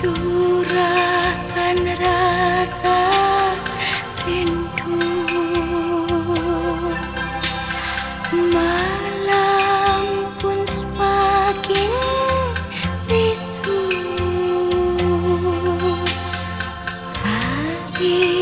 mencurahkan rasa rindu. Malam pun semakin bisu hari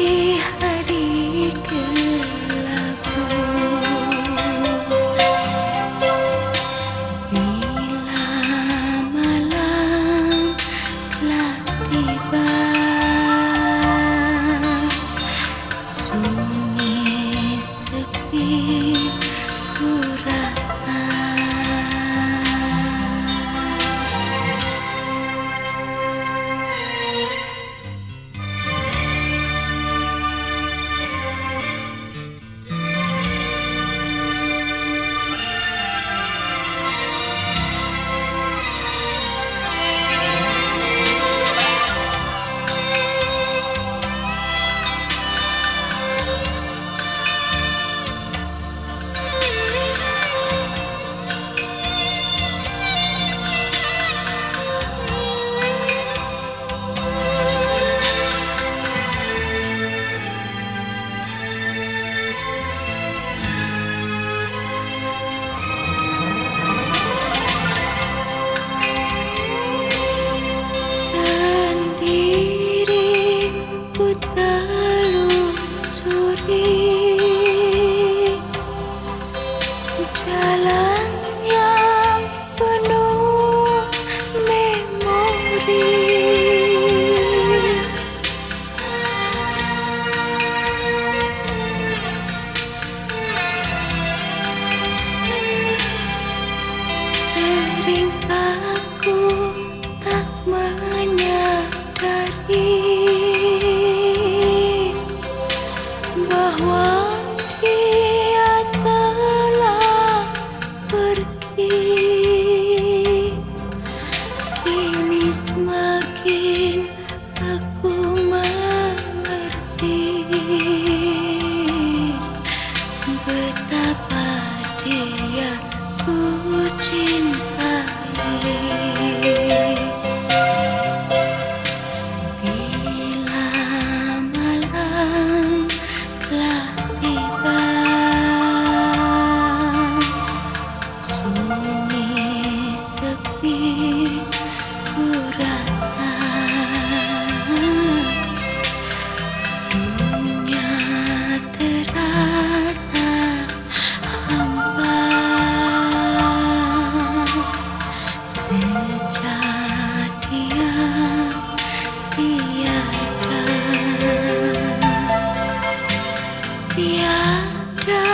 Tiada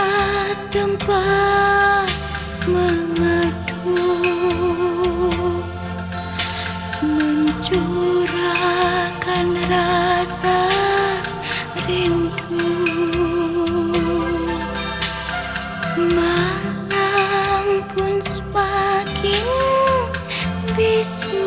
tempat mengadu Mencurahkan rasa rindu. Malam pun semakin bisu.